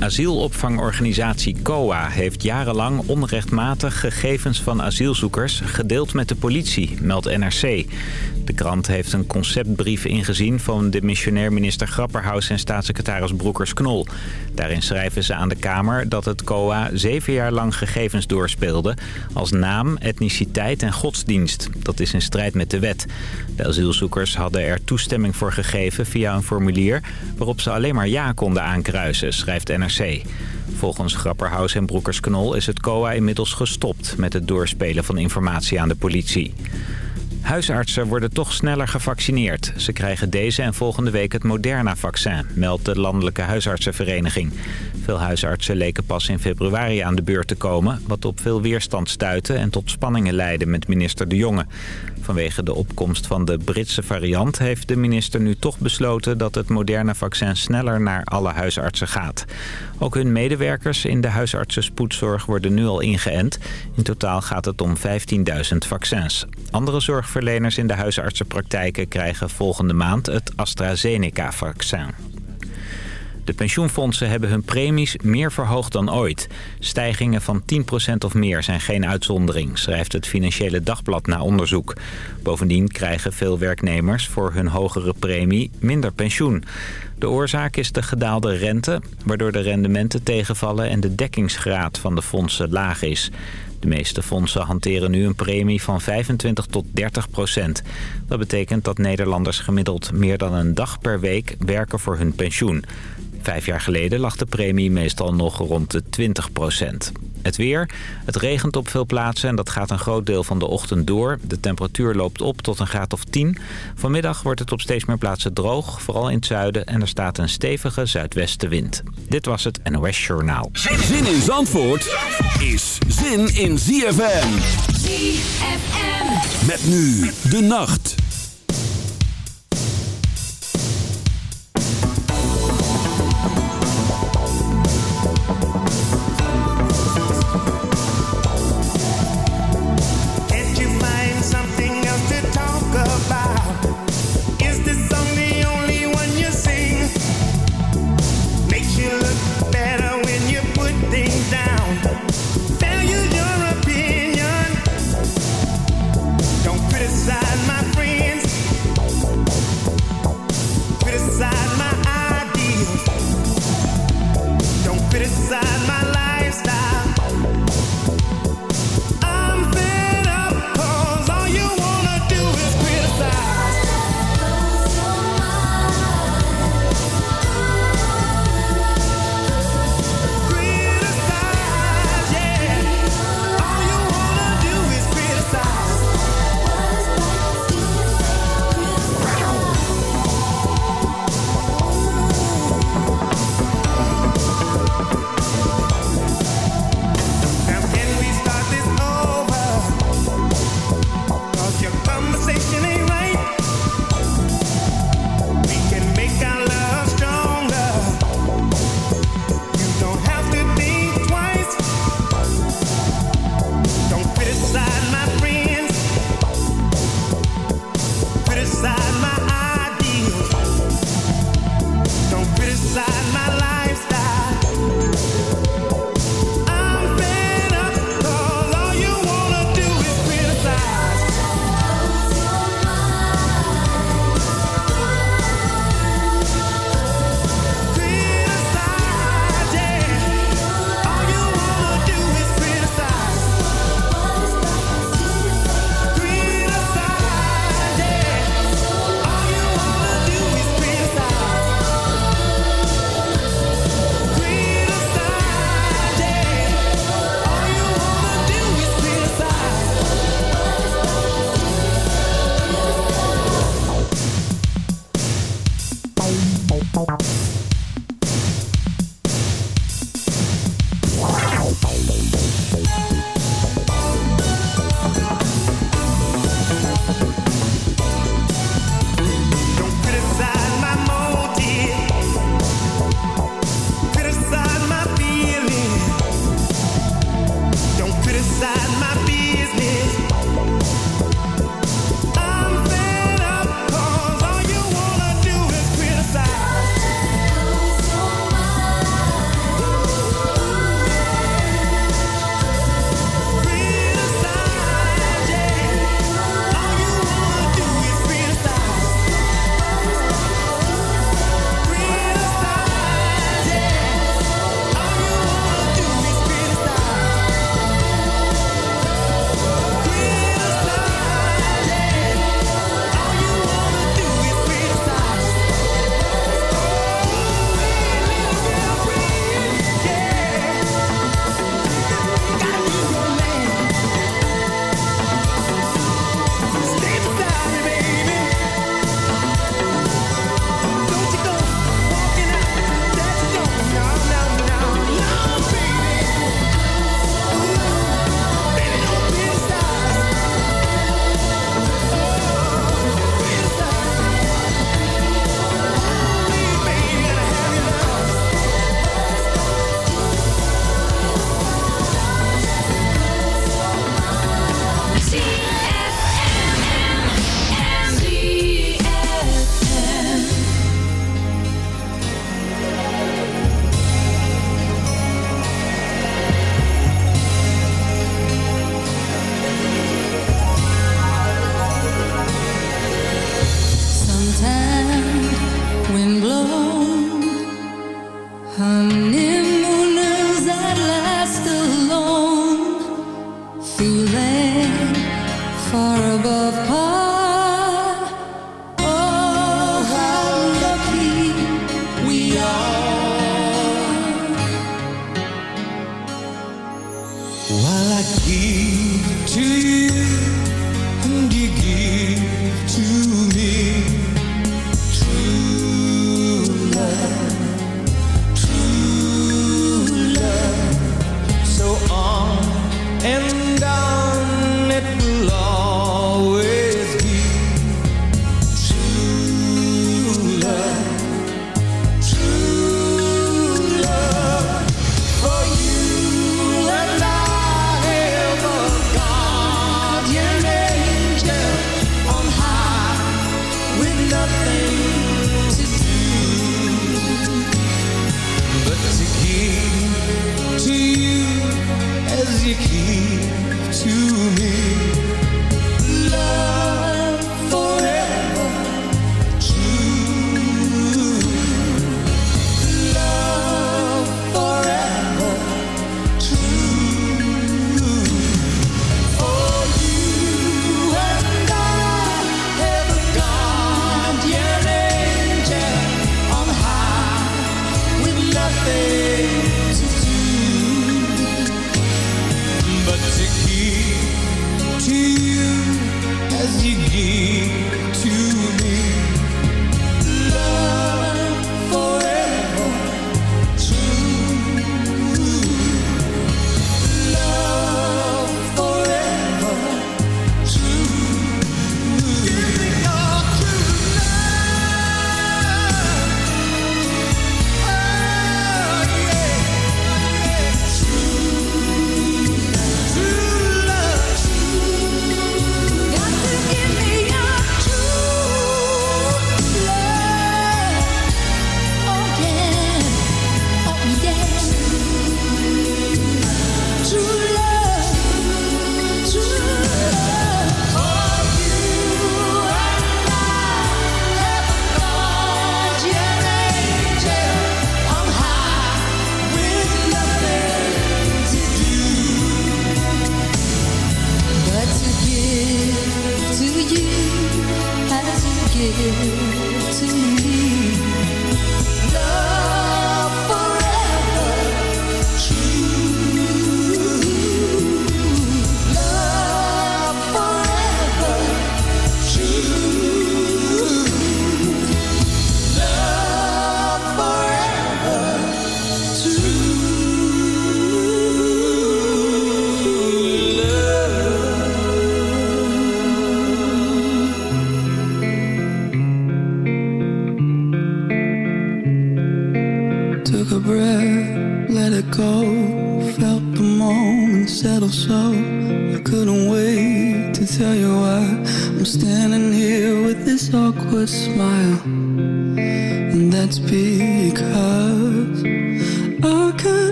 Asielopvangorganisatie COA heeft jarenlang onrechtmatig gegevens van asielzoekers gedeeld met de politie, meldt NRC. De krant heeft een conceptbrief ingezien van de missionair minister Grapperhaus en staatssecretaris Broekers-Knol. Daarin schrijven ze aan de Kamer dat het COA zeven jaar lang gegevens doorspeelde als naam, etniciteit en godsdienst. Dat is in strijd met de wet. De asielzoekers hadden er toestemming voor gegeven via een formulier waarop ze alleen maar ja konden aankruisen, schrijft NRC. Volgens Grapperhaus en Broekers-Knol is het COA inmiddels gestopt met het doorspelen van informatie aan de politie. Huisartsen worden toch sneller gevaccineerd. Ze krijgen deze en volgende week het Moderna-vaccin, meldt de Landelijke Huisartsenvereniging. Veel huisartsen leken pas in februari aan de beurt te komen... wat op veel weerstand stuitte en tot spanningen leidde met minister De Jonge. Vanwege de opkomst van de Britse variant heeft de minister nu toch besloten... dat het Moderna-vaccin sneller naar alle huisartsen gaat. Ook hun medewerkers in de huisartsenspoedzorg worden nu al ingeënt. In totaal gaat het om 15.000 vaccins. Andere zorgverleners in de huisartsenpraktijken krijgen volgende maand het AstraZeneca-vaccin. De pensioenfondsen hebben hun premies meer verhoogd dan ooit. Stijgingen van 10% of meer zijn geen uitzondering, schrijft het Financiële Dagblad na onderzoek. Bovendien krijgen veel werknemers voor hun hogere premie minder pensioen. De oorzaak is de gedaalde rente, waardoor de rendementen tegenvallen en de dekkingsgraad van de fondsen laag is. De meeste fondsen hanteren nu een premie van 25 tot 30 procent. Dat betekent dat Nederlanders gemiddeld meer dan een dag per week werken voor hun pensioen. Vijf jaar geleden lag de premie meestal nog rond de 20 procent. Het weer. Het regent op veel plaatsen en dat gaat een groot deel van de ochtend door. De temperatuur loopt op tot een graad of 10. Vanmiddag wordt het op steeds meer plaatsen droog, vooral in het zuiden. En er staat een stevige zuidwestenwind. Dit was het NOS Journaal. Zin in Zandvoort is zin in ZFM. ZFM. Met nu de nacht.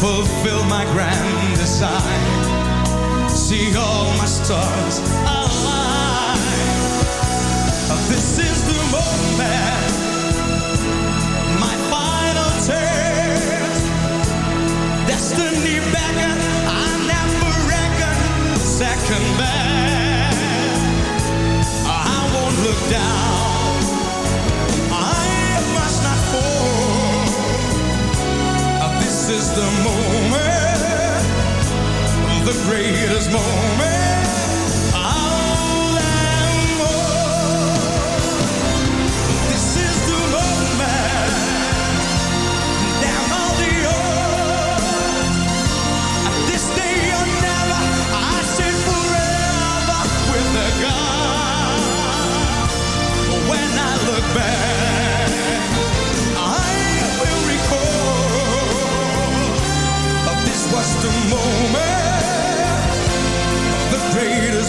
fulfill my grand design. See all my stars align. Uh, this is the moment, my final test. Destiny beckon, I never reckon second best. I won't look down, I must not fall. Uh, this is the moment, the greatest moment.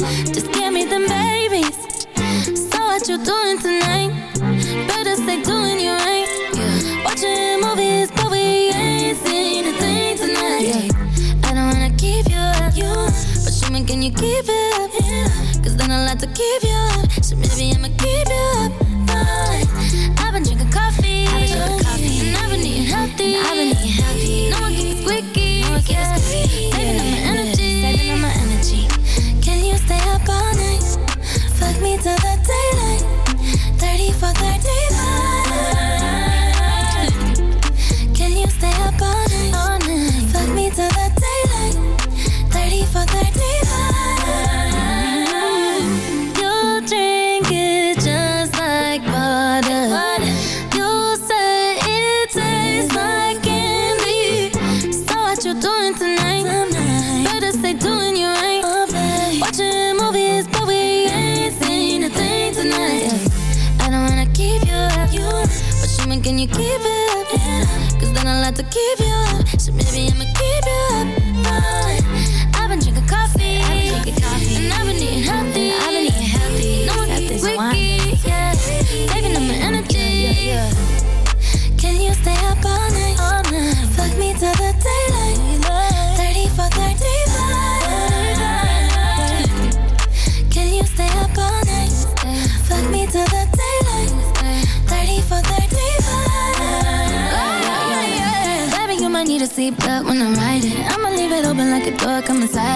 just give me them babies. So what you doing tonight? Better stay doing you right. Watching movies, but we ain't seen a thing tonight. I don't wanna keep you up, but show me can you keep it up? Cause then I'll have to keep you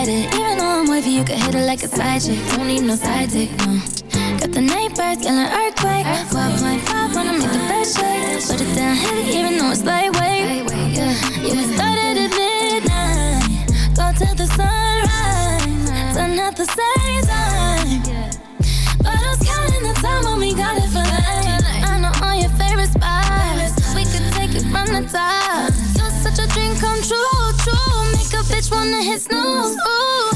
it. Even though I'm wavy, you can hit it like a side chick. Don't need no side dick, no. Got the night birds, yelling earthquake. 12.5 wanna make the best shake. Put it down heavy, even though it's lightweight. Yeah, yeah, we started at midnight. Go till the sunrise. Done at the same time. But I was counting the time when we got it for life. I know all your favorite spots. We could take it from the top. You're such a dream come true. Bitch wanna hit snooze. Ooh.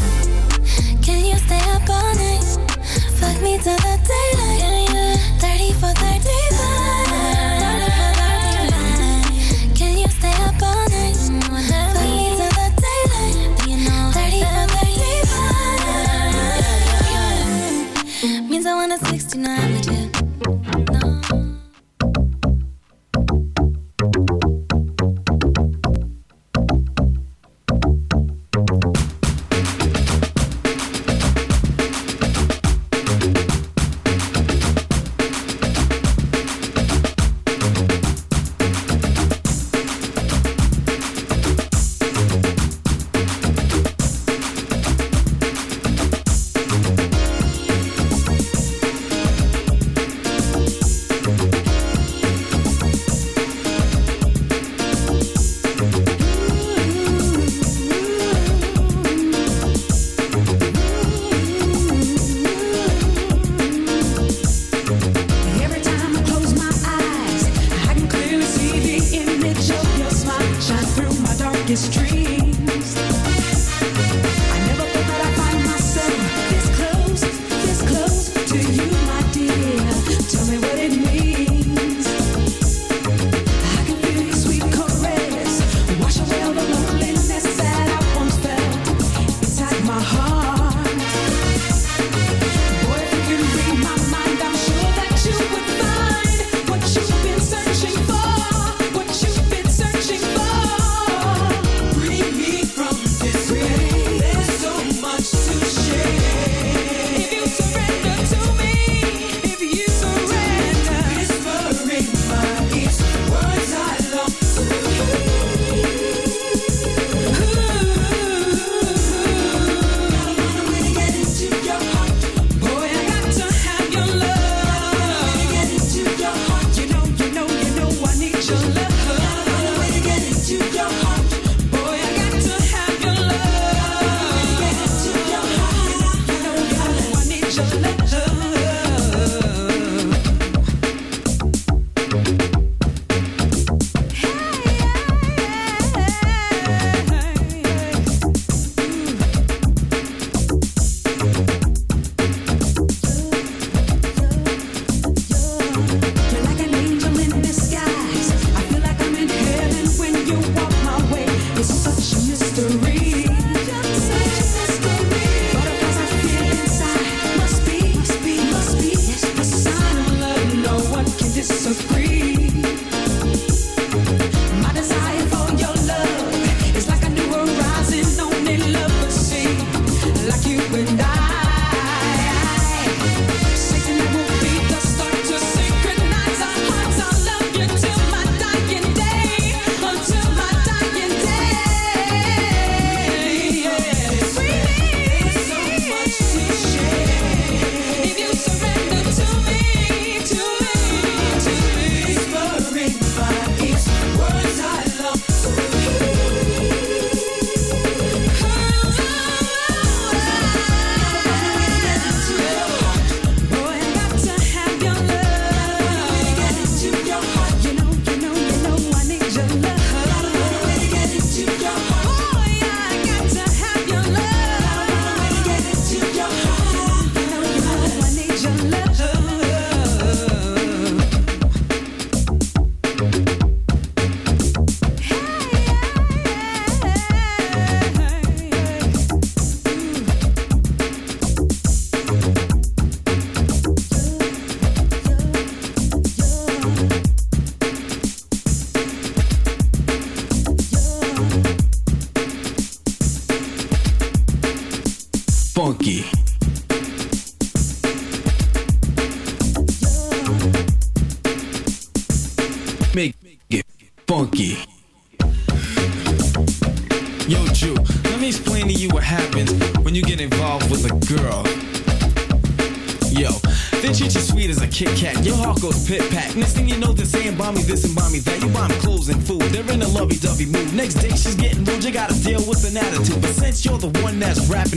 Can you stay up all night? Fuck me till the daylight.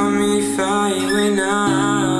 Helped me when I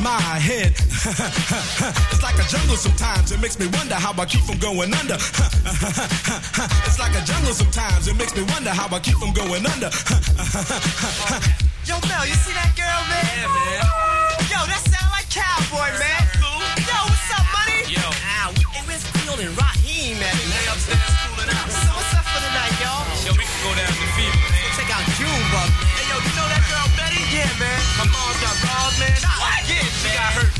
my head. it's like a jungle sometimes. It makes me wonder how I keep from going under. it's like a jungle sometimes. It makes me wonder how I keep from going under. Yo, Mel, you see that girl, man? Yeah, man. Yo, that sound like cowboy, man. Yo, what's up, money? Yo. Ow, hey, where's Field and Raheem at, man? They upstairs cooling out. So what's up for the night, y'all? Yo, we can go down to the field, man. Check out Junebug. Hey, yo, you know that girl Betty? Yeah, man. My mom got robbed, man. She hurt.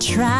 Try.